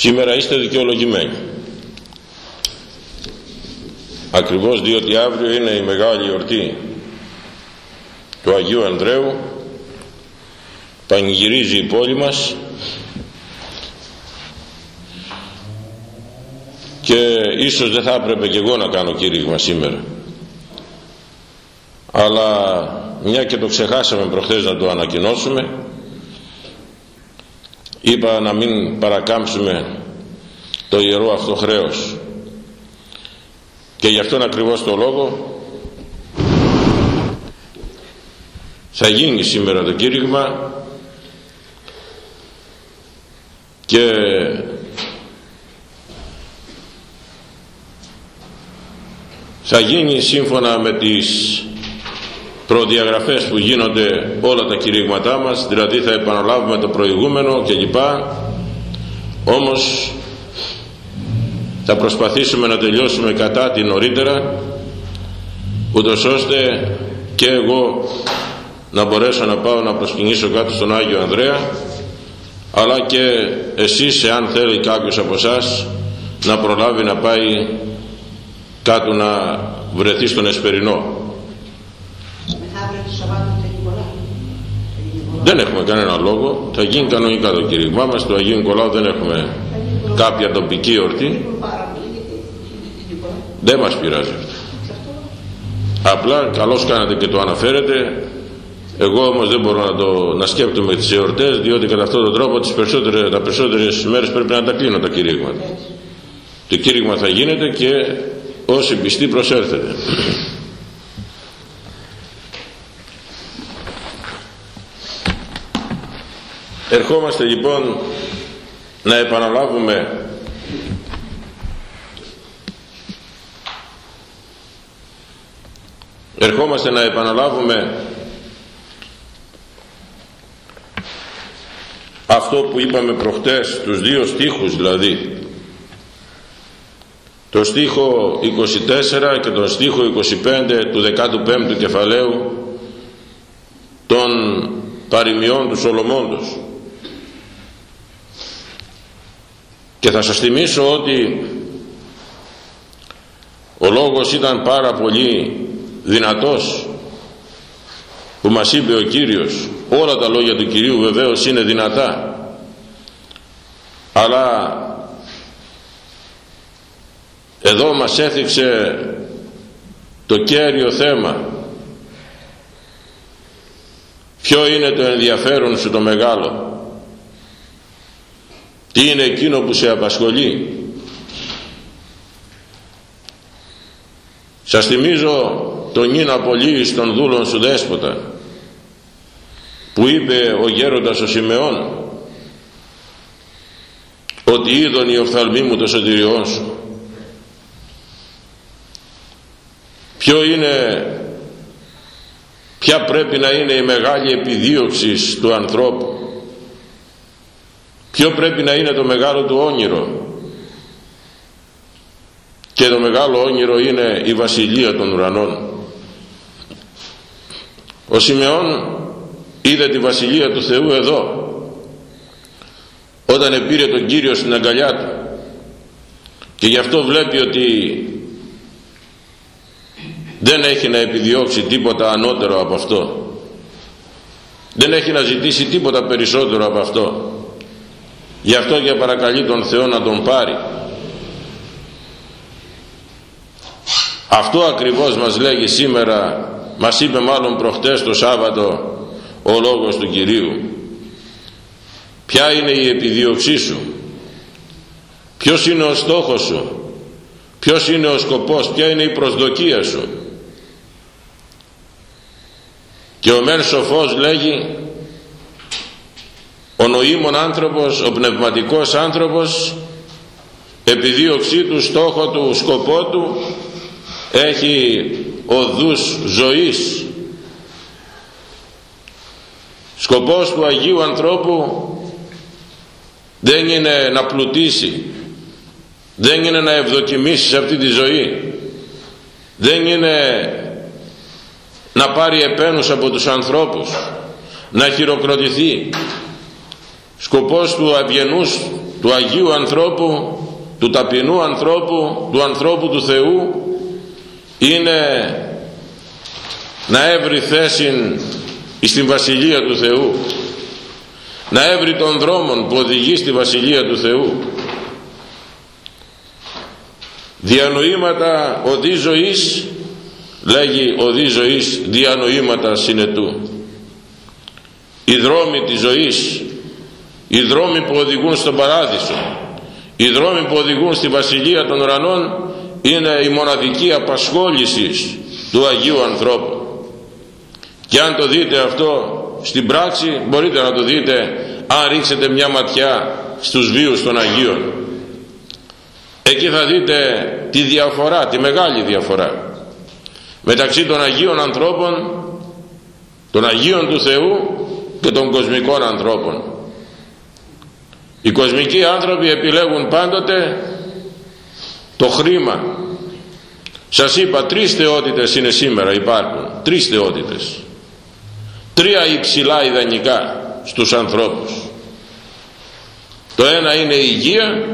σήμερα είστε δικαιολογημένοι. Ακριβώς διότι αύριο είναι η μεγάλη εορτή του Αγίου Ανδρέου πανηγυρίζει η πόλη μας και ίσως δεν θα έπρεπε και εγώ να κάνω κήρυγμα σήμερα. Αλλά μια και το ξεχάσαμε προχθές να το ανακοινώσουμε είπα να μην παρακάμψουμε το ιερό αυτό χρέος. Και γι' αυτόν ακριβώς το λόγο θα γίνει σήμερα το κήρυγμα και θα γίνει σύμφωνα με τις προδιαγραφές που γίνονται όλα τα κηρύγματά μας δηλαδή θα επαναλάβουμε το προηγούμενο κλπ. Όμως θα προσπαθήσουμε να τελειώσουμε κατά την νωρίτερα ούτως ώστε και εγώ να μπορέσω να πάω να προσκυνήσω κάτω στον Άγιο Ανδρέα αλλά και εσείς εάν θέλει κάποιος από εσάς να προλάβει να πάει κάτω να βρεθεί στον Εσπερινό δεν έχουμε κανένα λόγο. Θα γίνει κανονικά το κηρύγμά μας. Του Αγίου Νικολάου δεν έχουμε κάποια τοπική ορτή. Δεν μας πειράζει αυτό. Απλά καλώς κάνετε και το αναφέρετε. Εγώ όμως δεν μπορώ να, το, να σκέπτομαι τις εορτές διότι κατά αυτόν τον τρόπο τις περισσότερες, τα περισσότερες μέρες πρέπει να τα κλείνω τα κηρύγματα το κήρυγμα θα γίνεται και όσοι πιστοί προσέρθετε ερχόμαστε λοιπόν να επαναλάβουμε ερχόμαστε να επαναλάβουμε αυτό που είπαμε προχτές τους δύο στίχους δηλαδή. Το στίχο 24 και το στίχο 25 του 15ου κεφαλαίου των παροιμιών του Σολομώντος και θα σας θυμίσω ότι ο λόγος ήταν πάρα πολύ δυνατός που μας είπε ο Κύριος. Όλα τα λόγια του Κυρίου βεβαίως είναι δυνατά. Αλλά εδώ μας έθιξε το κέριο θέμα. Ποιο είναι το ενδιαφέρον σου το μεγάλο; Τι είναι εκείνο που σε απασχολεί; Σας θυμίζω τον Νίνα Πολύης των δούλων σου δέσποτα που είπε ο γέροντας ο Σιμεών ότι είδον η οφθαλμή μου το σωτηριό σου. Ποιο είναι ποια πρέπει να είναι η μεγάλη επιδίωξη του ανθρώπου ποιο πρέπει να είναι το μεγάλο του όνειρο; Και το μεγάλο όνειρο είναι η βασιλεία των ουρανών. Ο Σιμεών είδε τη βασιλεία του Θεού εδώ όταν επήρε τον Κύριο στην αγκαλιά του. Και γι' αυτό βλέπει ότι δεν έχει να επιδιώξει τίποτα ανώτερο από αυτό. Δεν έχει να ζητήσει τίποτα περισσότερο από αυτό γι' αυτό και παρακαλεί τον Θεό να τον πάρει. Αυτό ακριβώς μας λέγει σήμερα μας είπε μάλλον προχτές το Σάββατο ο λόγος του Κυρίου. Ποια είναι η επιδίωξή σου; Ποιος είναι ο στόχος σου; Ποιος είναι ο σκοπός; Ποια είναι η προσδοκία σου; Και ο μεν σοφός λέγει ο νοήμων άνθρωπος ο πνευματικός άνθρωπος επιδίωξή του στόχο του σκοπό του έχει οδούς ζωής. Σκοπός του Αγίου ανθρώπου δεν είναι να πλουτίσει δεν είναι να ευδοκιμήσεις σε αυτή τη ζωή δεν είναι να πάρει επένους από τους ανθρώπους να χειροκροτηθεί σκοπός του αυγενούς του Αγίου ανθρώπου του ταπεινού ανθρώπου του ανθρώπου του Θεού είναι να έβρει θέση στην Βασιλεία του Θεού να έβρει τον δρόμο που οδηγεί στη Βασιλεία του Θεού. Διανοήματα οδή ζωής λέγει οδή ζωής διανοήματα συνετού. Οι δρόμοι της ζωής οι δρόμοι που οδηγούν στον παράδεισο οι δρόμοι που οδηγούν στη Βασιλεία των Ουρανών είναι η μοναδική απασχόληση του Αγίου ανθρώπου. Και αν το δείτε αυτό στην πράξη μπορείτε να το δείτε αν ρίξετε μια ματιά στους βίους των Αγίων. Εκεί θα δείτε τη διαφορά, τη μεγάλη διαφορά μεταξύ των Αγίων ανθρώπων των Αγίων του Θεού και των κοσμικών ανθρώπων οι κοσμικοί άνθρωποι επιλέγουν πάντοτε το χρήμα. Σας είπα τρεις θεότητες είναι σήμερα υπάρχουν. Τρεις θεότητες. Τρία υψηλά ιδανικά στους ανθρώπους. Το ένα είναι η υγεία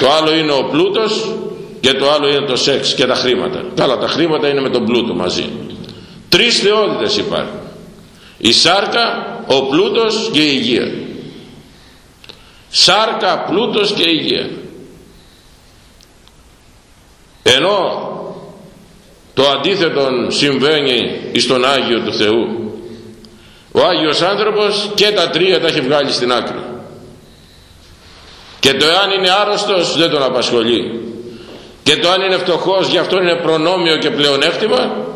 το άλλο είναι ο πλούτος και το άλλο είναι το σεξ και τα χρήματα. Καλά τα χρήματα είναι με τον πλούτο μαζί. Τρεις θεότητες υπάρχουν. Η σάρκα ο πλούτος και η υγεία σάρκα πλούτος και υγεία. Ενώ το αντίθετο συμβαίνει στον Άγιο του Θεού ο Άγιος άνθρωπος και τα τρία τα έχει βγάλει στην άκρη. Και το εάν είναι άρρωστος δεν τον απασχολεί. Και το αν είναι φτωχός γι' αυτό είναι προνόμιο και πλεονέκτημα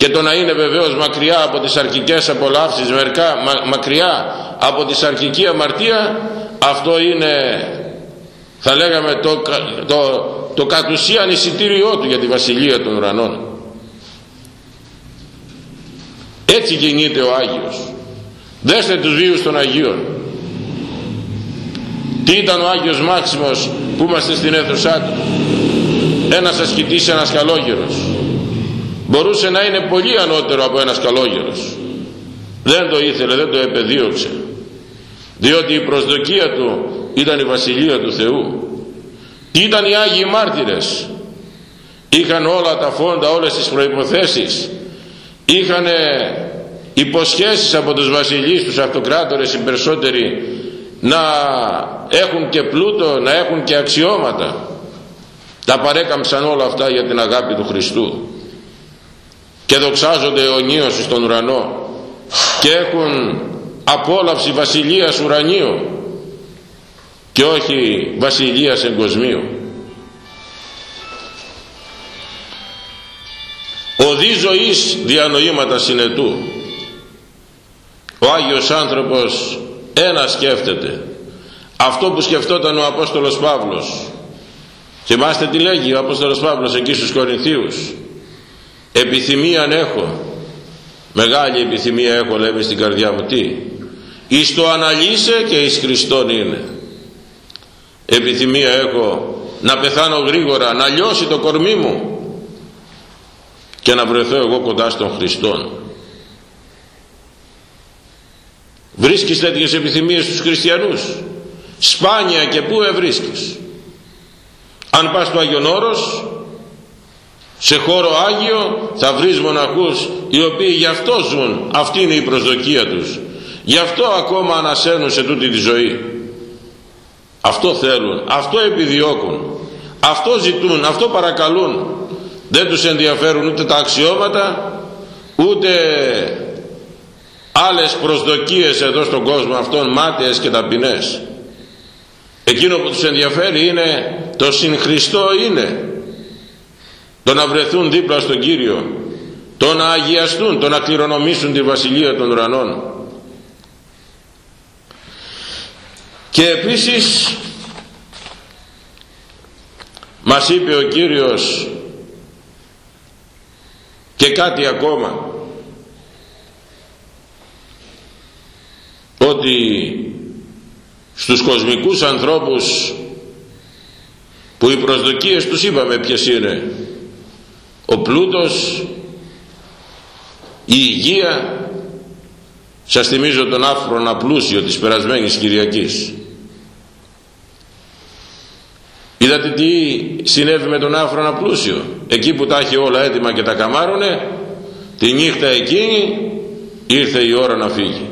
και το να είναι βεβαίως μακριά από τις αρχικές απολαύσεις μερικά μακριά από τη σαρκική αμαρτία αυτό είναι θα λέγαμε το, το, το κατ' ουσίαν εισιτήριό του για τη βασιλεία των ουρανών. Έτσι κινείται ο Άγιος. Δέστε τους βίους των Αγίων. Τι ήταν ο Άγιος Μάξιμος που είμαστε στην αίθουσά του; Ένας ασκητής ένας καλόγερος μπορούσε να είναι πολύ ανώτερο από ένας καλόγερος. Δεν το ήθελε δεν το επεδίωξε. Διότι η προσδοκία του ήταν η Βασιλεία του Θεού. Τι ήταν οι Άγιοι Μάρτυρες. Είχαν όλα τα φόντα όλες τις προϋποθέσεις. Είχαν υποσχέσεις από τους βασιλείς τους αυτοκράτορες οι περισσότεροι να έχουν και πλούτο να έχουν και αξιώματα. Τα παρέκαμψαν όλα αυτά για την αγάπη του Χριστού και δοξάζονται αιωνίως στον ουρανό και έχουν απόλαυση βασιλείας ουρανίου και όχι βασιλείας εγκοσμίου. Οδή ζωής διανοήματα συνετού. Ο Άγιος άνθρωπος ένα σκέφτεται. Αυτό που σκεφτόταν ο Απόστολος Παύλος. Θυμάστε τι λέγει ο Απόστολος Παύλος εκεί στους Κορινθίους επιθυμίαν έχω. Μεγάλη επιθυμία έχω λέμε στην καρδιά μου. Τι; Εις το αναλύσε και εις Χριστόν είναι. Επιθυμία έχω να πεθάνω γρήγορα να λιώσει το κορμί μου και να βρεθώ εγώ κοντά στον Χριστόν. Βρίσκεις τέτοιες επιθυμίες στους χριστιανούς; Σπάνια και πού ευρίσκεις αν πας στο Άγιον Όρος σε χώρο Άγιο θα βρεις μοναχούς οι οποίοι γι' αυτό ζουν. Αυτή είναι η προσδοκία τους. Γι' αυτό ακόμα ανασένουν σε τούτη τη ζωή. Αυτό θέλουν αυτό επιδιώκουν αυτό ζητούν αυτό παρακαλούν. Δεν τους ενδιαφέρουν ούτε τα αξιώματα ούτε άλλες προσδοκίες εδώ στον κόσμο αυτών μάταιες και ταπεινές. Εκείνο που τους ενδιαφέρει είναι το συγχριστό είναι το να βρεθούν δίπλα στον Κύριο το να αγιαστούν το να κληρονομήσουν τη Βασιλεία των Ουρανών. Και επίσης μας είπε ο Κύριος και κάτι ακόμα ότι στους κοσμικούς ανθρώπους που οι προσδοκίες τους είπαμε ποιες είναι ο πλούτος η υγεία. Σας θυμίζω τον άφρονα πλούσιο της περασμένης Κυριακής. Είδατε τι συνέβη με τον άφρονα πλούσιο εκεί που τα έχει όλα έτοιμα και τα καμάρωνε τη νύχτα εκείνη ήρθε η ώρα να φύγει.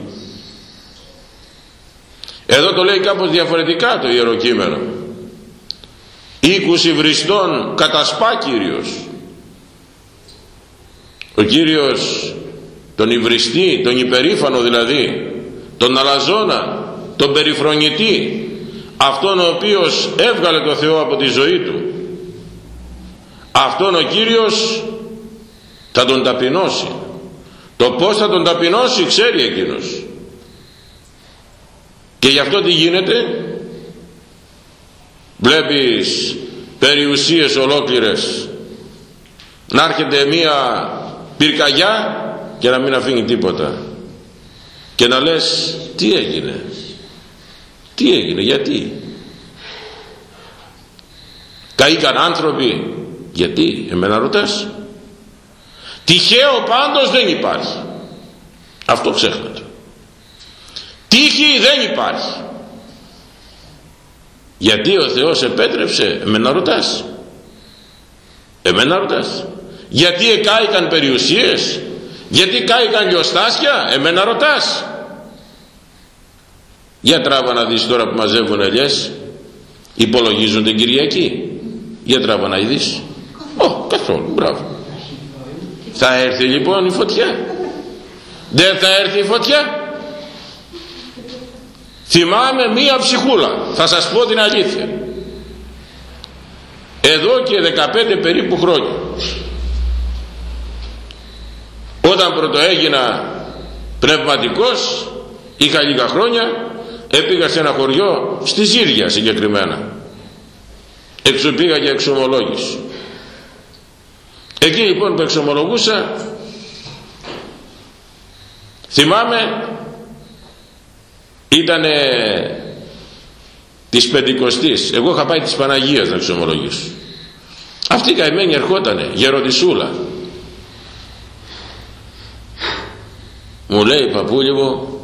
Εδώ το λέει κάπως διαφορετικά το Ιερό Κείμενο οίκους υβριστών κατασπά Κύριος ο Κύριος τον υβριστή, τον υπερήφανο δηλαδή τον αλαζόνα, τον περιφρονητή αυτόν ο οποίος έβγαλε το Θεό από τη ζωή του αυτόν ο Κύριος θα τον ταπεινώσει. Το πως θα τον ταπεινώσει ξέρει εκείνος. Και γι' αυτό τι γίνεται; Βλέπεις περιουσίες ολόκληρες. Να έρχεται μία πυρκαγιά και να μην αφήνει τίποτα. Και να λες τι έγινε; Τι έγινε γιατί; Καήκαν άνθρωποι. Γιατί εμένα ρωτάς; Τυχαίο πάντως δεν υπάρχει. Αυτό ξέχνατε τύχη δεν υπάρχει. Γιατί ο Θεός επέτρεψε εμένα ρωτάς; Εμένα ρωτάς; Γιατί εκάηκαν περιουσίες; Γιατί κάηκαν λιοστάσια; Εμένα ρωτάς. Για τράβα να δεις τώρα που μαζεύουν ελιές. Υπολογίζουν την Κυριακή. Για τράβα να δεις. Ω, καθόλου, μπράβο. Θα έρθει λοιπόν η φωτιά. Δεν θα έρθει η φωτιά. Θυμάμαι μία ψυχούλα. Θα σας πω την αλήθεια. Εδώ και 15 περίπου χρόνια όταν πρωτοέγινα πνευματικός είχα λίγα χρόνια έπηγα σε ένα χωριό στη Ζήρια συγκεκριμένα. Έξω πήγα για εξομολόγηση. Εκεί λοιπόν που εξομολογούσα θυμάμαι ήτανε της Πεντηκοστής. Εγώ είχα πάει της Παναγίας να εξομολογήσω. Αυτή η καημένη ερχότανε γεροντισούλα μου λέει παππούλη μου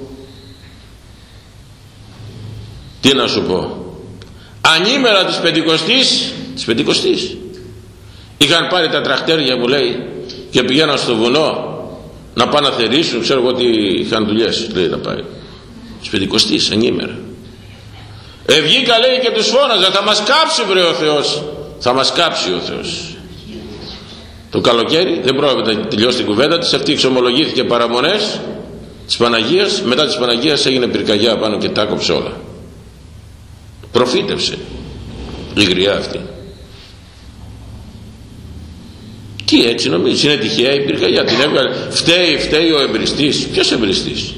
τι να σου πω. Ανήμερα της Πεντηκοστής της Πεντηκοστής είχαν πάρει τα τραχτέρια μου λέει και πηγαίναν στο βουνό να πάνε να θερήσουν ξέρω εγώ τι είχαν δουλειές λέει να πάει της Πεντηκοστής ανήμερα. Ε, βγήκα λέει και τους φώναζα θα μας κάψει βρε ο Θεός θα μας κάψει ο Θεός το καλοκαίρι δεν πρόκειται να τελειώσει την κουβέντα της. Αυτή εξομολογήθηκε παραμονές της Παναγίας. Μετά της Παναγίας έγινε πυρκαγιά πάνω και τα κόψε όλα. Προφήτευσε η γριά αυτή. Τι έτσι νομίζεις είναι τυχαία η πυρκαγιά την έβγαλε. Φταίει, φταίει ο εμπριστής. Ποιος εμπριστής;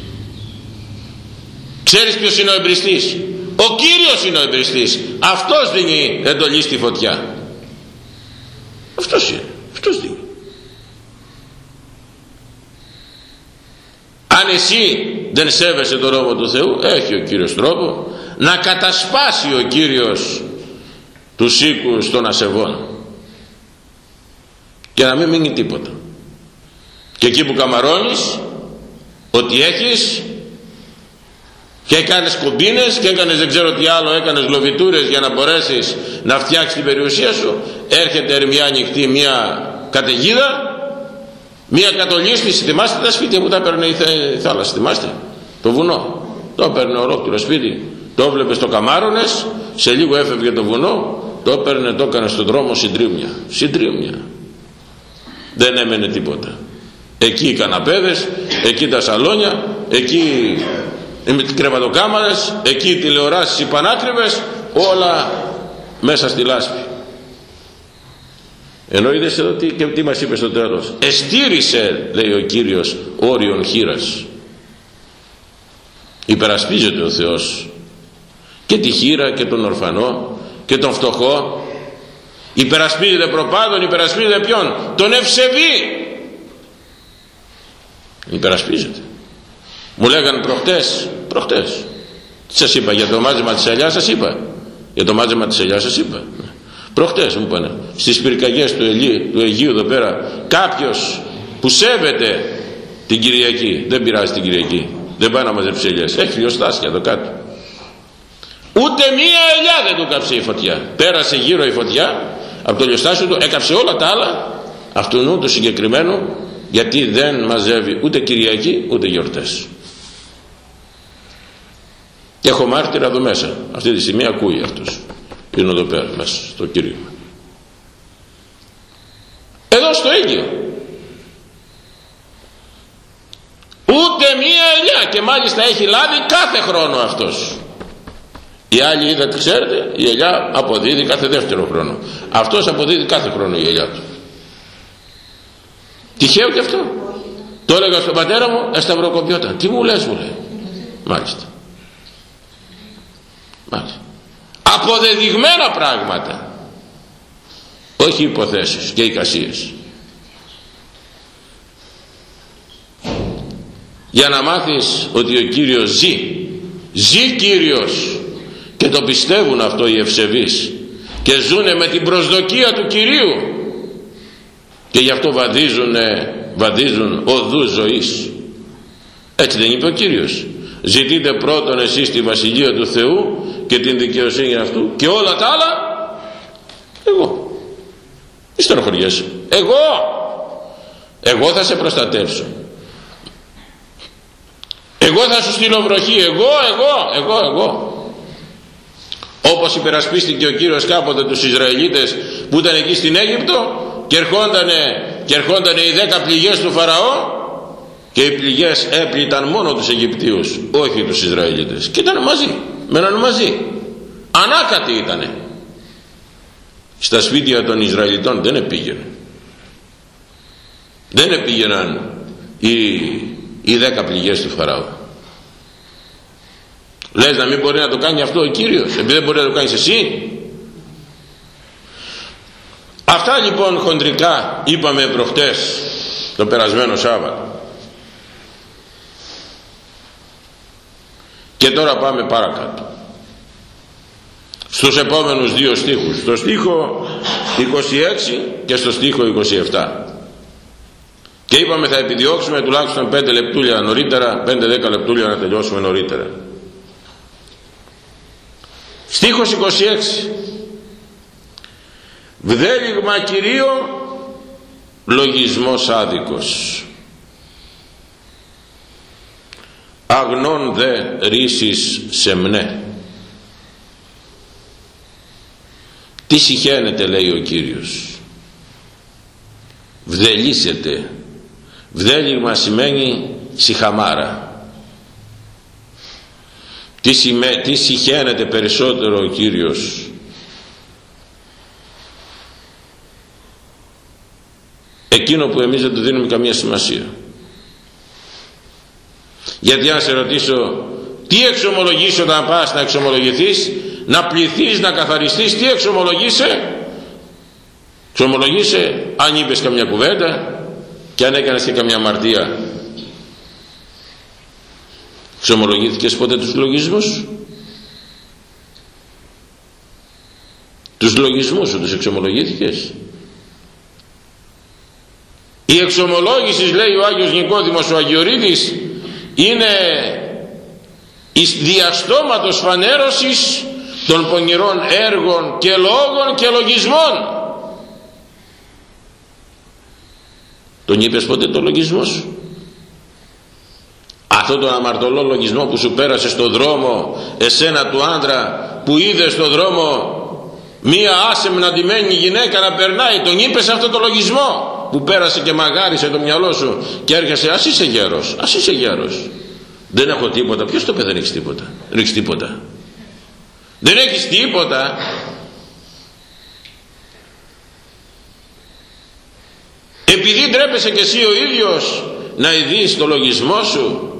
Ξέρεις ποιος είναι ο εμπριστής; Ο Κύριος είναι ο εμπριστής. Αυτός δίνει εντολή στη φωτιά. Αυτός είναι αυτός δίνει αν εσύ δεν σέβεσαι τον νόμο του Θεού έχει ο Κύριος τρόπο να κατασπάσει ο Κύριος τους οίκους των ασεβών. Και να μην μείνει τίποτα. Και εκεί που καμαρώνεις ότι έχεις και έκανες κομπίνες και έκανες δεν ξέρω τι άλλο έκανες λοβιτούρες για να μπορέσεις να φτιάξεις την περιουσία σου έρχεται μια ανοιχτή μια καταιγίδα μια κατολίσθηση θυμάστε τα σπίτια που τα έπαιρνε η θάλασσα θυμάστε το βουνό. Το έπαιρνε ολόκληρο σπίτι. Το έβλεπε στο καμάρονες σε λίγο έφευγε το βουνό το έπαιρνε το έκανε στον δρόμο συντρίμια. Συντρίμια. Δεν έμενε τίποτα. Εκεί οι καναπέδες εκεί τα σαλόνια εκεί οι κρεβατοκάμαρες εκεί οι τηλεοράσεις οι πανάκριβες όλα μέσα στη λάσπη ενώ είδες εδώ τι, και τι μας είπες στο τέλος. Εστήρισε λέει ο Κύριος όριον χείρας υπερασπίζεται ο Θεός και τη χείρα και τον ορφανό και τον φτωχό υπερασπίζεται προπάντων υπερασπίζεται ποιον; Τον ευσεβή υπερασπίζεται μου λέγανε προχτές προχτές τι σας είπα για το μάζεμα της ελιάς σας είπα για το μάζεμα της ελιάς σας είπα προχτές μου είπανε. Στις πυρκαγιές του, Αιγείου, του Αιγείου εδώ πέρα κάποιος που σέβεται την Κυριακή δεν πειράζει την Κυριακή δεν πάει να μαζέψει ελιές. Έχει λιωστάσια εδώ κάτω. Ούτε μία ελιά δεν του κάψε η φωτιά. Πέρασε γύρω η φωτιά από το λιωστάσιο του έκαψε όλα τα άλλα. Αυτού το συγκεκριμένο γιατί δεν μαζεύει ούτε Κυριακή ούτε γιορτές. Και έχω μάρτυρα εδώ μέσα. Αυτή τη στιγμή ακούει αυτός είναι εδώ πέρα μέσα στο κήρυγμα εδώ στο ίδιο. Ούτε μία ελιά και μάλιστα έχει λάβει κάθε χρόνο αυτός. Οι άλλοι είδατε ξέρετε η ελιά αποδίδει κάθε δεύτερο χρόνο. Αυτός αποδίδει κάθε χρόνο η ελιά του. Τυχαίο και αυτό. Το έλεγα στον πατέρα μου εσταυροκοπιόταν τι μου λες μου λέει. Μάλιστα. Μάλιστα αποδεδειγμένα πράγματα. Όχι υποθέσεις και εικασίες. Για να μάθεις ότι ο Κύριος ζει ζει Κύριος. Και το πιστεύουν αυτό οι ευσεβείς. Και ζουνε με την προσδοκία του Κυρίου. Και γι' αυτό βαδίζουνε, βαδίζουν οδούς ζωής. Έτσι δεν είπε ο Κύριος. Ζητείτε πρώτον εσείς τη Βασιλεία του Θεού και την δικαιοσύνη αυτού και όλα τα άλλα εγώ. Μη στενοχωριέσαι; Εγώ! Εγώ θα σε προστατεύσω. Εγώ θα σου στείλω βροχή. Εγώ εγώ εγώ εγώ. Όπως υπερασπίστηκε ο Κύριος κάποτε τους Ισραηλίτες που ήταν εκεί στην Αίγυπτο και ερχόντανε, και ερχόντανε οι δέκα πληγές του Φαραώ και οι πληγές έπληταν μόνο τους Αιγυπτίους όχι τους Ισραηλίτες. Και ήταν μαζί μέναν μαζί. Ανάκατοι ήτανε. Στα σπίτια των Ισραηλιτών δεν επήγαινε. Δεν επήγαιναν οι, οι δέκα πληγές του Φαραώ. Λες να μην μπορεί να το κάνει αυτό ο Κύριος επειδή δεν μπορεί να το κάνεις εσύ. Αυτά λοιπόν χοντρικά είπαμε προχτές το περασμένο Σάββατο και τώρα πάμε παρακάτω. Στους επόμενους δύο στίχους. Στο στίχο 26 και στο στίχο 27 και είπαμε θα επιδιώξουμε τουλάχιστον 5 λεπτούλια νωρίτερα 5-10 λεπτούλια να τελειώσουμε νωρίτερα. Στίχος 26 βδέλιγμα Κυρίω λογισμός άδικος αγνών δε ρίσεις σεμνέ τι συχαίνεται λέει ο Κύριος. Βδελίσετε. Βδέλιγμα σημαίνει συχαμάρα. Τι, σημαίνει, τι συχαίνεται περισσότερο ο Κύριος. Εκείνο που εμείς δεν του δίνουμε καμία σημασία γιατί αν σε ρωτήσω τι εξομολογείς όταν πας να εξομολογηθείς να πληθείς, να καθαριστείς τι εξομολογείσαι εξομολογείσαι αν είπες καμιά κουβέντα και αν έκανες και καμιά αμαρτία. Εξομολογήθηκες ποτέ τους λογισμούς; Τους λογισμούς σου τους εξομολογήθηκες; Η εξομολόγησης λέει ο Άγιος Νικόδημος ο Αγιορείδης είναι εις διαστόματος φανέρωσης των πονηρών έργων και λόγων και λογισμών. Τον είπες ποτέ το λογισμό σου; Αυτό τον αμαρτωλό λογισμό που σου πέρασε στο δρόμο εσένα του άντρα που είδες στο δρόμο μία άσεμναντημένη γυναίκα να περνάει τον είπες αυτό το λογισμό; Που πέρασε και μαγάρισε το μυαλό σου και έρχεσαι ας είσαι γέρος ας είσαι γέρος. Δεν έχω τίποτα. Ποιος το πει δεν έχεις τίποτα; Δεν έχεις τίποτα. Δεν έχεις τίποτα. Επειδή ντρέπεσαι και εσύ ο ίδιος να ειδείς το λογισμό σου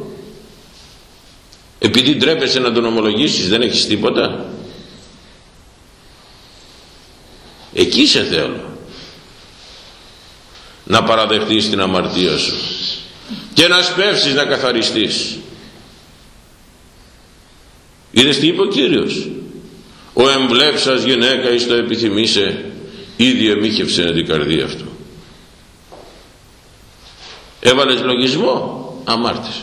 επειδή ντρέπεσαι να τον ομολογήσεις δεν έχεις τίποτα. Εκεί σε θέλω να παραδεχτείς την αμαρτία σου και να σπεύσεις να καθαριστείς. Είδες τι είπε ο Κύριος; Ο εμπλέψας γυναίκα εις το επιθυμήσε ήδη εμίχευσε την καρδία αυτού έβαλες λογισμό αμάρτησες.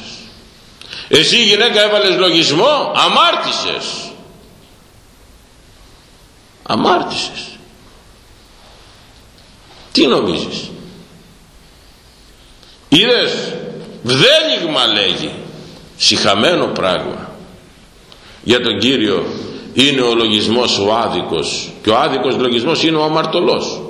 Εσύ γυναίκα έβαλες λογισμό αμάρτησες. Αμάρτησες. Τι νομίζεις; Είδες βδέλιγμα λέγει συχαμένο πράγμα. Για τον Κύριο είναι ο λογισμός ο άδικος και ο άδικος λογισμός είναι ο αμαρτωλός.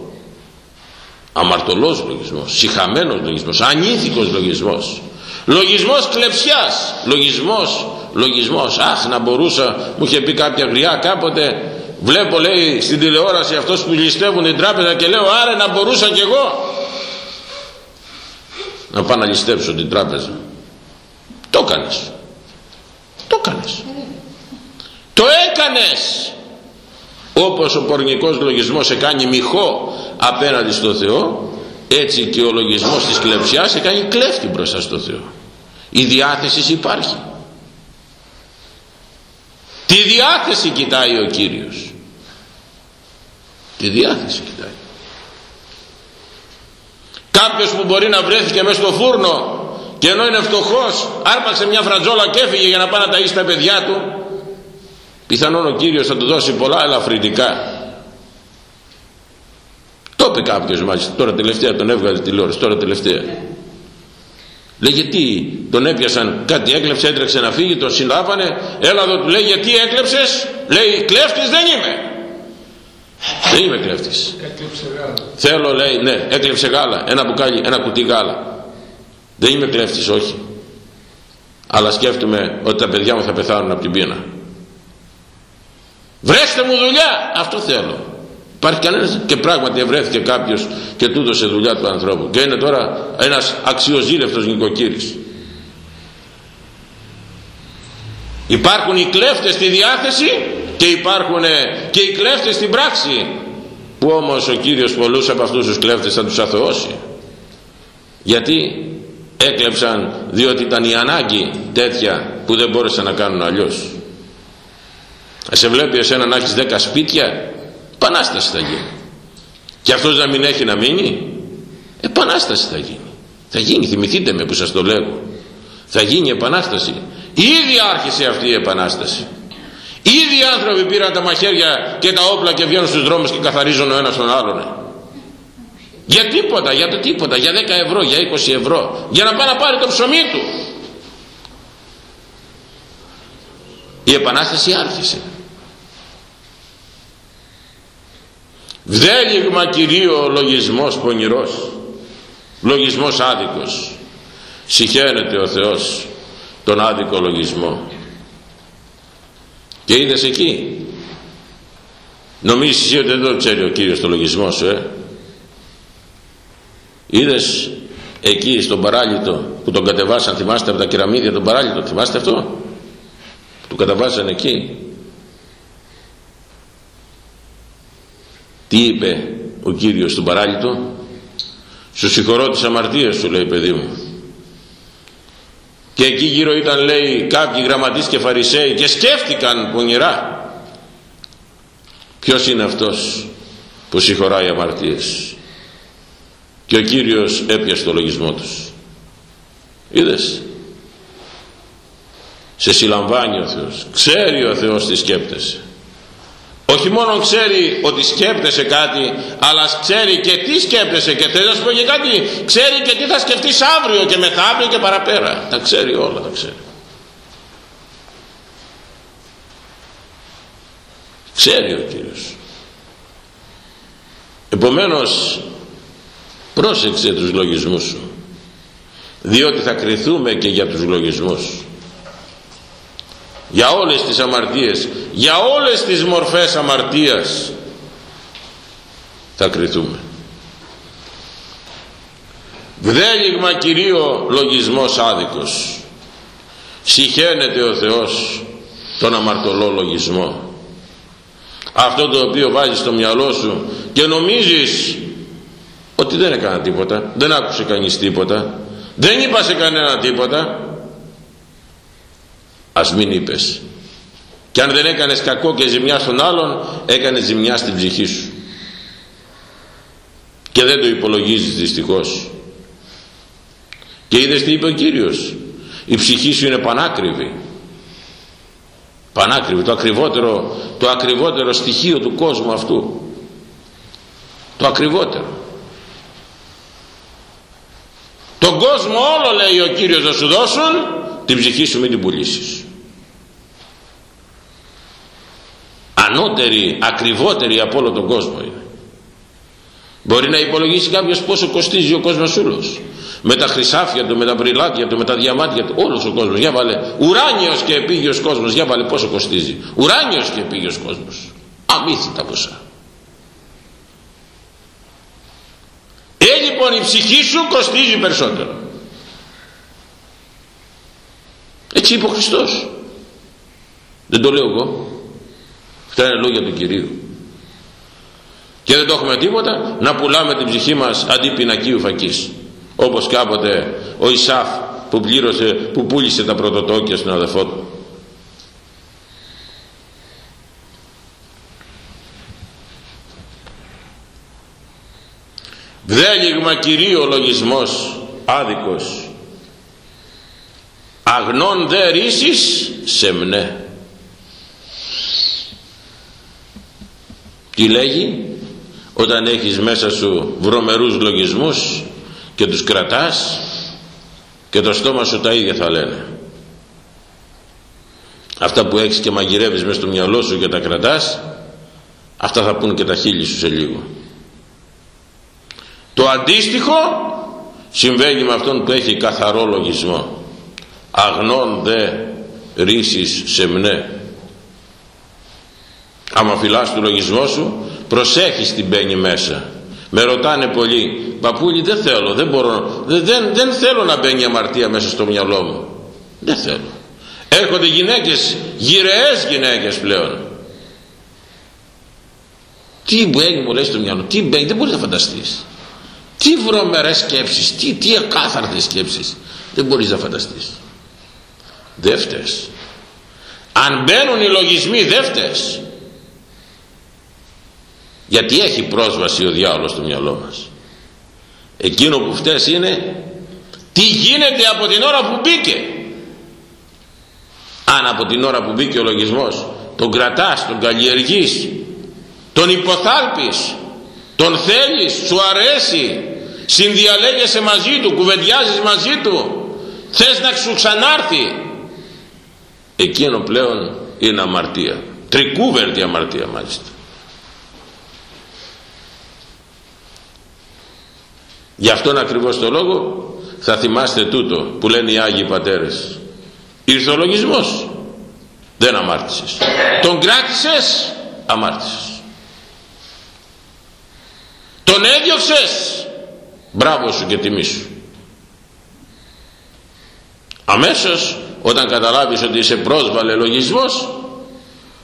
Αμαρτωλός λογισμός συχαμένος λογισμός ανήθικος λογισμός. Λογισμός κλεψιάς λογισμός λογισμός. Αχ να μπορούσα μου είχε πει κάποια γριά κάποτε βλέπω λέει στην τηλεόραση αυτός που ληστεύουν την τράπεζα και λέω άρα να μπορούσα κι εγώ να πάω να ληστέψω την τράπεζα. Το έκανες. Το έκανες. Το έκανες. Όπως ο πορνικός λογισμός σε κάνει μοιχό απέναντι στο Θεό έτσι και ο λογισμός της κλεψιάς σε κάνει κλέφτη μπροστά στο Θεό. Η διάθεσης υπάρχει. Τη διάθεση κοιτάει ο Κύριος. Τη διάθεση κοιτάει κάποιος που μπορεί να βρέθηκε μέσα στο φούρνο και ενώ είναι φτωχός άρπαξε μια φρατζόλα και έφυγε για να πάει να ταΐσει τα παιδιά του. Πιθανόν ο Κύριος θα του δώσει πολλά ελαφρυντικά. Το είπε κάποιος μάλιστα. Τώρα τελευταία τον έβγαλε τηλεόραση τώρα τελευταία. Λέει γιατί τον έπιασαν κάτι έκλεψε έτρεξε να φύγει τον συλλάβανε. Έλα εδώ του λέει γιατί έκλεψες; Λέει κλέφτης δεν είμαι δεν είμαι κλέφτης. Θέλω λέει ναι έκλεψε γάλα ένα μπουκάλι ένα κουτί γάλα. Δεν είμαι κλέφτης όχι. Αλλά σκέφτομαι ότι τα παιδιά μου θα πεθάνουν από την πείνα. Βρέστε μου δουλειά! Αυτό θέλω. Υπάρχει κανένας και πράγματι ευρέθηκε κάποιος και του έδωσε δουλειά του ανθρώπου. Και είναι τώρα ένας αξιοζήλευτος νοικοκύρης. Υπάρχουν οι κλέφτες στη διάθεση και υπάρχουν και οι κλέφτες στην πράξη. Που όμως ο Κύριος πολλούς από αυτούς τους κλέφτες θα τους αθωώσει. Γιατί έκλεψαν διότι ήταν η ανάγκη τέτοια που δεν μπόρεσαν να κάνουν αλλιώς. Σε βλέπει εσένα να έχεις 10 σπίτια επανάσταση θα γίνει. Και αυτός να μην έχει να μείνει επανάσταση θα γίνει. Θα γίνει θυμηθείτε με που σας το λέγω. Θα γίνει επανάσταση. Ήδη άρχισε αυτή η επανάσταση ήδη οι άνθρωποι πήραν τα μαχαίρια και τα όπλα και βγαίνουν στους δρόμους και καθαρίζουν ο ένας τον άλλον για τίποτα, για το τίποτα, για 10 ευρώ, για 20 ευρώ, για να πάει να πάρει το ψωμί του. Η Επανάσταση άρχισε. Βδέλιγμα κυρίω λογισμός πονηρός, λογισμός άδικος. Συχαίνεται ο Θεός τον άδικο λογισμό. Και είδες εκεί. Νομίζεις εσύ ότι δεν το ξέρει ο Κύριος το λογισμό σου, ε; Είδες εκεί στον παράλυτο που τον κατεβάσαν, θυμάστε από τα κεραμίδια τον παράλυτο, θυμάστε αυτό; Του κατεβάσαν εκεί. Τι είπε ο Κύριος στον παράλυτο; Σου συγχωρώ τις αμαρτίες σου λέει παιδί μου. Και εκεί γύρω ήταν λέει κάποιοι γραμματείς και φαρισαίοι και σκέφτηκαν πονηρά. Ποιος είναι αυτός που συγχωράει αμαρτίες; Και ο Κύριος έπιασε το λογισμό τους. Είδες; Σε συλλαμβάνει ο Θεός. Ξέρει ο Θεός τις σκέπτεσαι όχι μόνο ξέρει ότι σκέπτεσαι κάτι αλλά ξέρει και τι σκέπτεσαι και θέλω να σου πω και κάτι. Ξέρει και τι θα σκεφτείς αύριο και μεθαύριο και παραπέρα. Τα ξέρει όλα τα ξέρει. Ξέρει ο Κύριος. Επομένως πρόσεξε τους λογισμούς σου διότι θα κριθούμε και για τους λογισμούς για όλες τις αμαρτίες για όλες τις μορφές αμαρτίας θα κριθούμε βδέλιγμα κυρίω λογισμός άδικος. Συχαίνεται ο Θεός τον αμαρτωλό λογισμό. Αυτό το οποίο βάζεις στο μυαλό σου και νομίζεις ότι δεν έκανα τίποτα δεν άκουσε κανείς τίποτα δεν είπα σε κανένα τίποτα ας μην είπες. Και αν δεν έκανες κακό και ζημιά στον άλλον έκανες ζημιά στην ψυχή σου. Και δεν το υπολογίζεις δυστυχώς. Και είδες τι είπε ο Κύριος. Η ψυχή σου είναι πανάκριβη. Πανάκριβη το ακριβότερο το ακριβότερο στοιχείο του κόσμου αυτού. Το ακριβότερο. Τον κόσμο όλο λέει ο Κύριος να σου δώσουν την ψυχή σου μην την πουλήσεις ανώτερη, ακριβότερη από όλο τον κόσμο είναι μπορεί να υπολογίσει κάποιος πόσο κοστίζει ο κόσμος ούλος με τα χρυσάφια του, με τα μπριλάτια του, με τα διαμάτια του, όλος ο κόσμος, για βάλε, ουράνιος και επίγειος κόσμος, για βάλε πόσο κοστίζει, ουράνιος και επίγειος κόσμος, αμύθιτα ποσά. Ε, λοιπόν η ψυχή σου κοστίζει περισσότερο. Έτσι είπε ο Χριστός. Δεν το λέω εγώ. Αυτά είναι λόγια του Κυρίου. Και δεν το έχουμε τίποτα να πουλάμε την ψυχή μας αντί πινακίου φακής. Όπως κάποτε ο Ισάφ που, πλήρωσε, που πούλησε τα πρωτοτόκια στον αδελφό του. Βδέλιγμα κυρίω λογισμός άδικος. Αγνών δε ρίσεις σεμνέ τι λέγει όταν έχεις μέσα σου βρωμερούς λογισμούς και τους κρατάς και το στόμα σου τα ίδια θα λένε. Αυτά που έχεις και μαγειρεύεις μέσα στο μυαλό σου και τα κρατάς αυτά θα πούν και τα χείλη σου σε λίγο. Το αντίστοιχο συμβαίνει με αυτόν που έχει καθαρό λογισμό. Αγνών δε ρίσεις σεμνέ άμα φυλάς το λογισμό σου προσέχεις την μπαίνει μέσα. Με ρωτάνε πολλοί παππούλη δεν θέλω δεν μπορώ δεν, δεν, δεν θέλω να μπαίνει αμαρτία μέσα στο μυαλό μου δεν θέλω. Έρχονται γυναίκες γυραιές γυναίκες πλέον. Τι μπαίνει μου λέει στο μυαλό τι μπαίνει δεν μπορείς να φανταστείς. Τι βρωμερές σκέψεις τι, τι ακάθαρτες σκέψεις δεν μπορείς να φανταστείς. Δεν φταίς. Αν μπαίνουν οι λογισμοί δεν φταίς γιατί έχει πρόσβαση ο διάολος στο μυαλό μας. Εκείνο που φταίς είναι τι γίνεται από την ώρα που μπήκε. Αν από την ώρα που μπήκε ο λογισμός τον κρατάς, τον καλλιεργείς τον υποθάλπεις τον θέλεις, σου αρέσει συνδιαλέγεσαι μαζί του κουβεντιάζεις μαζί του θες να σου ξανάρθει. Εκείνο πλέον είναι αμαρτία. Τρικούβερτη αμαρτία μάλιστα Γι' αυτόν ακριβώς το λόγο θα θυμάστε τούτο που λένε οι Άγιοι Πατέρες. Ήρθε ο λογισμός. Δεν αμάρτησες. Τον κράτησες, αμάρτησες. Τον έδιωξες, μπράβο σου και τιμή σου. Αμέσως όταν καταλάβεις ότι είσαι πρόσβαλε λογισμός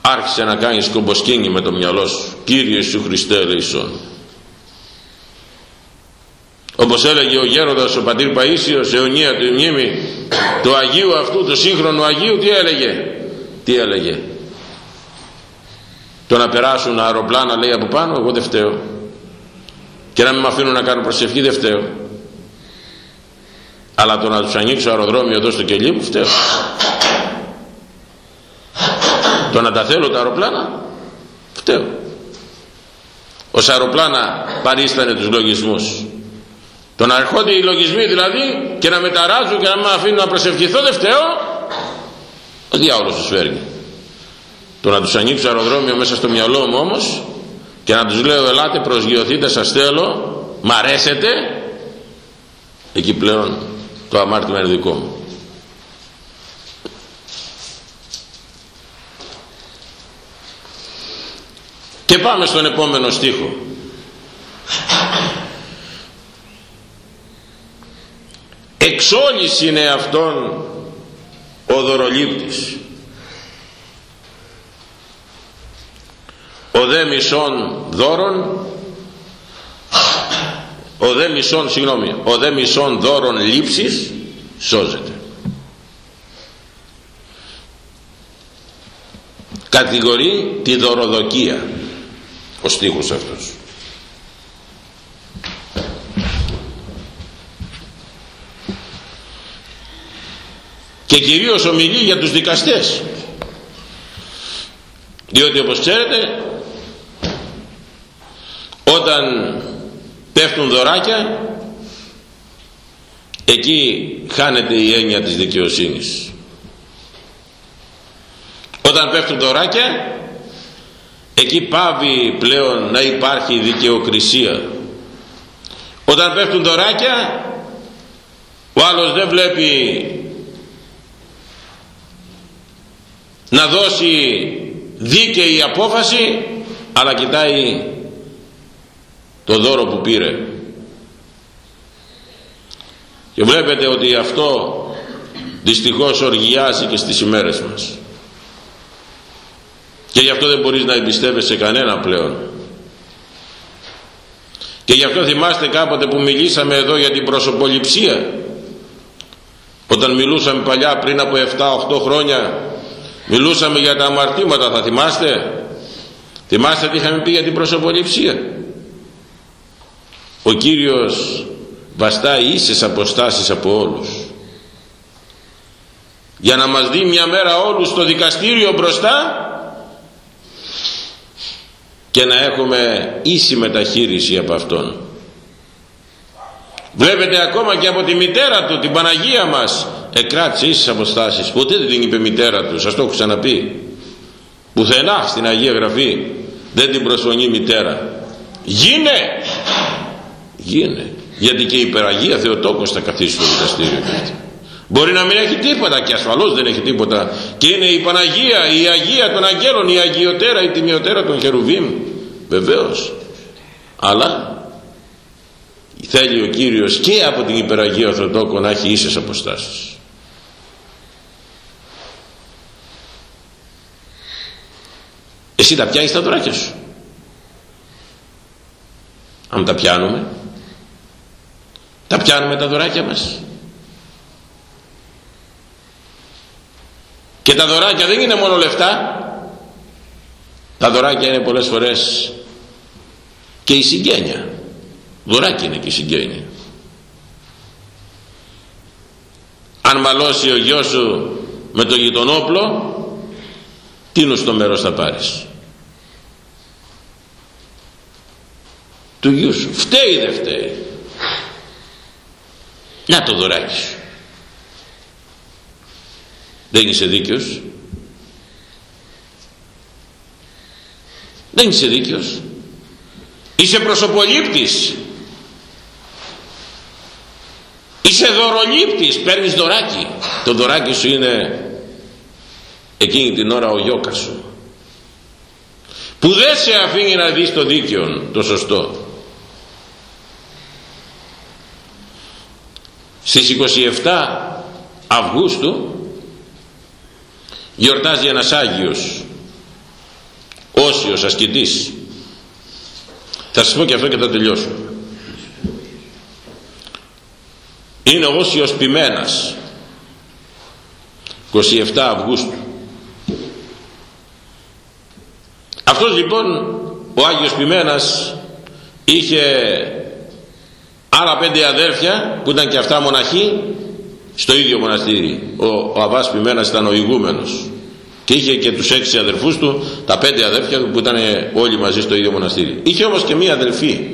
άρχισε να κάνεις κομποσκίνη με το μυαλό σου. Κύριε σου Χριστέ ελεησόν όπως έλεγε ο γέροντας ο πατήρ Παΐσιος αιωνία του μνήμη του Αγίου αυτού του σύγχρονου Αγίου τι έλεγε; Τι έλεγε; Το να περάσουν αεροπλάνα λέει από πάνω εγώ δεν φταίω. Και να μην με αφήνουν να κάνω προσευχή δεν φταίω. Αλλά το να τους ανοίξω αεροδρόμιο εδώ στο κελί μου φταίω. Το να τα θέλω τα αεροπλάνα φταίω. Ως αεροπλάνα παρίστανε τους λογισμούς το να ερχόνται οι λογισμοί δηλαδή και να μεταράζουν και να με αφήνουν να προσευχηθώ δεν φταίω. Ο διάολος τους φέρνει. Το να τους ανοίξω αεροδρόμιο μέσα στο μυαλό μου όμως και να τους λέω ελάτε προσγειωθείτε σας θέλω, μ' αρέσετε, εκεί πλέον το αμάρτημα είναι δικό μου. Και πάμε στον επόμενο στίχο. Εξόλυση είναι αυτόν ο δωρολήπτης. Ο δε μισών δώρων ο δε μισών συγγνώμη ο δε μισών δώρων λήψης σώζεται. Κατηγορεί τη δωροδοκία ο στίχος αυτός και κυρίως ομιλεί για τους δικαστές. Διότι όπως ξέρετε όταν πέφτουν δωράκια εκεί χάνεται η έννοια της δικαιοσύνης. Όταν πέφτουν δωράκια εκεί πάβει πλέον να υπάρχει δικαιοκρισία. Όταν πέφτουν δωράκια ο άλλος δεν βλέπει να δώσει δίκαιη απόφαση αλλά κοιτάει το δώρο που πήρε. Και βλέπετε ότι αυτό δυστυχώς οργιάζει και στις ημέρες μας. Και γι' αυτό δεν μπορείς να εμπιστεύεσαι κανένα πλέον. Και γι' αυτό θυμάστε κάποτε που μιλήσαμε εδώ για την προσωποληψία. Όταν μιλούσαμε παλιά πριν από 7-8 χρόνια μιλούσαμε για τα αμαρτήματα θα θυμάστε; Θυμάστε τι είχαμε πει για την προσωποληψία; Ο Κύριος βαστάει ίσες αποστάσεις από όλους. Για να μας δει μια μέρα όλους στο δικαστήριο μπροστά και να έχουμε ίση μεταχείριση από Αυτόν. Βλέπετε ακόμα και από τη μητέρα του την Παναγία μας εκράτησε ίσες αποστάσεις. Ποτέ δεν την είπε μητέρα τους. Σας το έχω ξαναπεί. Πουθενά στην Αγία Γραφή δεν την προσφωνεί μητέρα. Γίνε! Γίνε. Γιατί και η υπεραγία Θεοτόκος θα καθίσει στο δικαστήριο. Μπορεί να μην έχει τίποτα και ασφαλώς δεν έχει τίποτα. Και είναι η Παναγία, η Αγία των Αγγέλων η Αγιοτέρα, η Τιμιωτέρα των Χερουβίμ. Βεβαίως. Αλλά θέλει ο Κύριος και από την υπεραγία Θεοτόκο να έχει ίσες αποστάσεις εσύ τα πιάνεις τα δωράκια σου. Αν τα πιάνουμε τα πιάνουμε τα δωράκια μας. Και τα δωράκια δεν είναι μόνο λεφτά. Τα δωράκια είναι πολλές φορές και η συγγένεια. Δωράκι είναι και η συγγένεια. Αν μαλώσει ο γιος σου με το γειτονόπλο τι στο μέρος θα πάρεις; Του γιού σου. Φταίει δεν φταίει. Να το δωράκι σου. Δεν είσαι δίκαιος. Δεν είσαι δίκαιος. Είσαι προσωπολήπτης. Είσαι δωρολήπτης. Παίρνεις δωράκι. Το δωράκι σου είναι εκείνη την ώρα ο γιώκας σου. Που δεν σε αφήνει να δεις το δίκαιο το σωστό στις 27 Αυγούστου γιορτάζει ένας Άγιος Όσιος ασκητής. Θα σας πω και αυτό και θα τελειώσω. Είναι ο Όσιος Πιμένας 27 Αυγούστου. Αυτός λοιπόν ο Άγιος Πιμένας είχε άλλα πέντε αδέρφια που ήταν και αυτά μοναχοί στο ίδιο μοναστήρι. Ο, ο Αβάς Πιμένας ήταν ο ηγούμενος. Και είχε και τους έξι αδερφούς του τα πέντε αδέρφια του που ήταν όλοι μαζί στο ίδιο μοναστήρι. Είχε όμως και μία αδερφή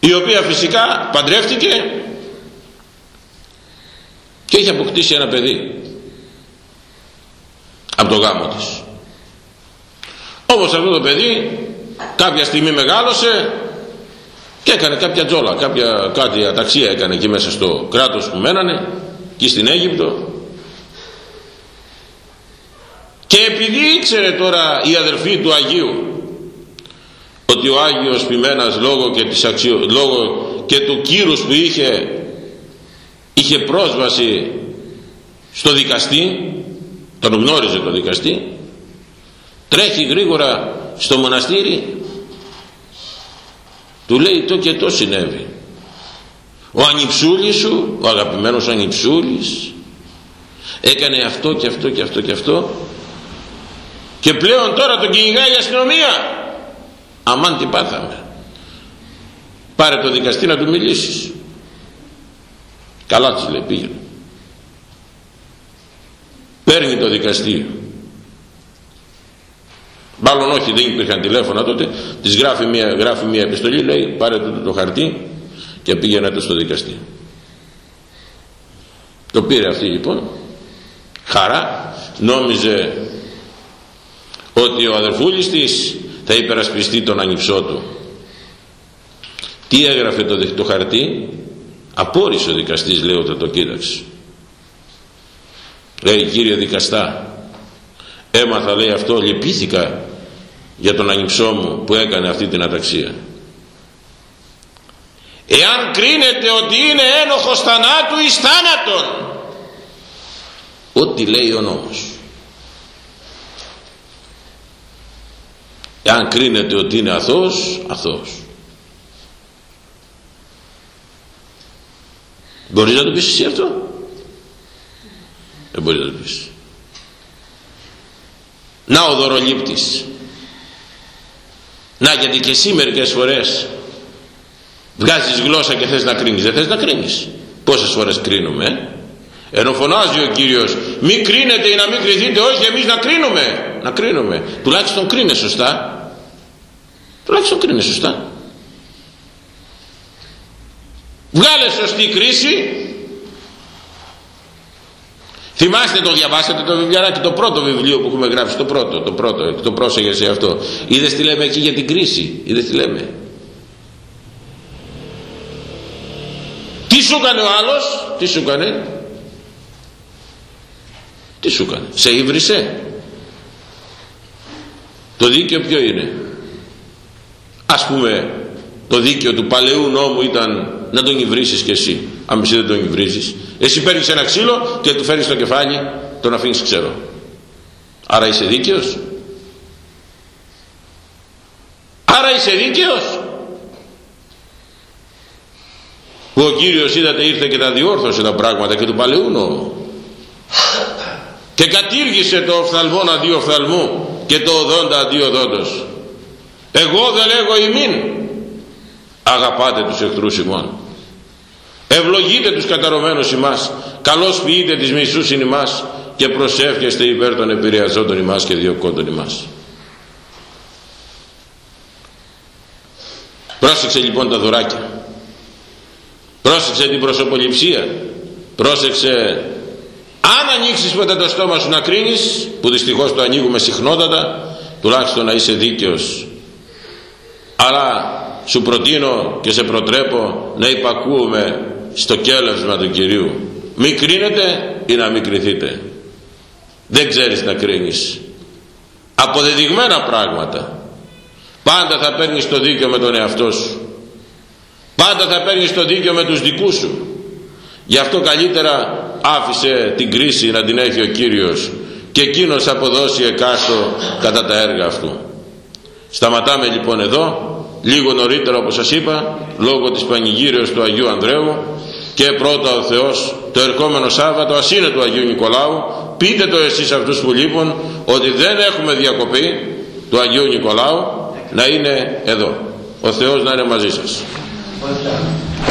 η οποία φυσικά παντρεύτηκε και είχε αποκτήσει ένα παιδί από το γάμο της. Όμως αυτό το παιδί κάποια στιγμή μεγάλωσε και έκανε κάποια τζόλα, κάποια, κάτι αταξία έκανε εκεί μέσα στο κράτος που μένανε και στην Αίγυπτο. Και επειδή ήξερε τώρα η αδερφή του Αγίου ότι ο Άγιος Ποιμένας λόγω και, της αξιο... λόγω και του κύρους που είχε είχε πρόσβαση στο δικαστή τον γνώριζε το δικαστή τρέχει γρήγορα στο μοναστήρι του λέει το και το συνέβη ο ανιψούλης σου ο αγαπημένος ανιψούλης έκανε αυτό και αυτό και αυτό και αυτό. Και πλέον τώρα τον κυνηγάει η αστυνομία. Αμάν τι πάθαμε. Πάρε το δικαστή να του μιλήσεις. Καλά της λέει πήγαινε. Παίρνει το δικαστή Μάλλον όχι, δεν υπήρχαν τηλέφωνα τότε. Της γράφει μια, γράφει μια επιστολή, λέει πάρε το, το χαρτί και πήγαινε στο δικαστή. Το πήρε αυτή λοιπόν. Χαρά. Νόμιζε ότι ο αδερφούλης της θα υπερασπιστεί τον ανυψό του. Τι έγραφε το, το χαρτί; Απόρρισε ο δικαστής λέει όταν το κοίταξε. Λέει κύριε δικαστά έμαθα λέει αυτό λυπήθηκα για τον ανυψό μου που έκανε αυτή την αταξία. Εάν κρίνεται ότι είναι ένοχος θανάτου εις θάνατον ό,τι λέει ο νόμος. Εάν κρίνεται ότι είναι αθώος αθώος. Μπορείς να το πεις εσύ αυτό; Δεν μπορείς να το πεις να ο δωρολήπτης. Να γιατί και εσύ μερικές φορές βγάζεις γλώσσα και θες να κρίνεις. Δεν θες να κρίνεις. Πόσες φορές κρίνουμε; Ε; ενώ φωνάζει ο Κύριος μη κρίνετε ή να μην κρυθείτε όχι εμείς να κρίνουμε να κρίνουμε. Τουλάχιστον κρίνε σωστά. Τουλάχιστον κρίνε σωστά. Βγάλε σωστή κρίση Θυμάστε το διαβάσατε το βιβλιαράκι, το πρώτο βιβλίο που έχουμε γράψει, το πρώτο, το πρώτο, το πρόσεχε σε αυτό. Είδες τι λέμε εκεί για την κρίση, είδες τι λέμε. Τι σου έκανε ο άλλος, τι σου έκανε, τι σου έκανε, σε ύβρισε; Το δίκαιο ποιο είναι; Ας πούμε το δίκαιο του παλαιού νόμου ήταν να τον υβρίσεις και εσύ. Αν εσύ δεν τον υβρίζεις εσύ παίρνεις ένα ξύλο και του φέρνεις το κεφάλι τον αφήνεις ξέρω. Άρα είσαι δίκαιος; Άρα είσαι δίκαιος; Που ο Κύριος είδατε ήρθε και τα διόρθωσε τα πράγματα και του παλαιού νόμου και κατήργησε το οφθαλμόν αντί οφθαλμού και το οδόντα αντί οδόντος. Εγώ δεν λέγω ημίν. Αγαπάτε τους εχθρούς ημών ευλογείτε τους καταρωμένους ημάς. Καλώς ποιείτε τις μισούς ημάς και προσεύχεστε υπέρ των επηρεαζόντων ημάς και διωκόντων ημάς. Πρόσεξε λοιπόν τα δωράκια. Πρόσεξε την προσωποληψία. Πρόσεξε αν ανοίξεις μετά το στόμα σου να κρίνεις που δυστυχώς το ανοίγουμε συχνότατα τουλάχιστον να είσαι δίκαιος. Αλλά σου προτείνω και σε προτρέπω να υπακούουμε στο κέλευσμα του Κυρίου. Μη κρίνετε ή να μην κρυθείτε. Δεν ξέρεις να κρίνεις. Αποδεδειγμένα πράγματα. Πάντα θα παίρνεις το δίκαιο με τον εαυτό σου. Πάντα θα παίρνεις το δίκαιο με τους δικούς σου. Γι' αυτό καλύτερα άφησε την κρίση να την έχει ο Κύριος και εκείνος αποδώσει εκάστο κατά τα έργα αυτού. Σταματάμε λοιπόν εδώ λίγο νωρίτερα όπως σας είπα λόγω της πανηγύριος του Αγίου Ανδρέου και πρώτα ο Θεός το ερχόμενο Σάββατο ας είναι του Αγίου Νικολάου πείτε το εσείς αυτούς που λείπουν ότι δεν έχουμε διακοπή του Αγίου Νικολάου να είναι εδώ. Ο Θεός να είναι μαζί σας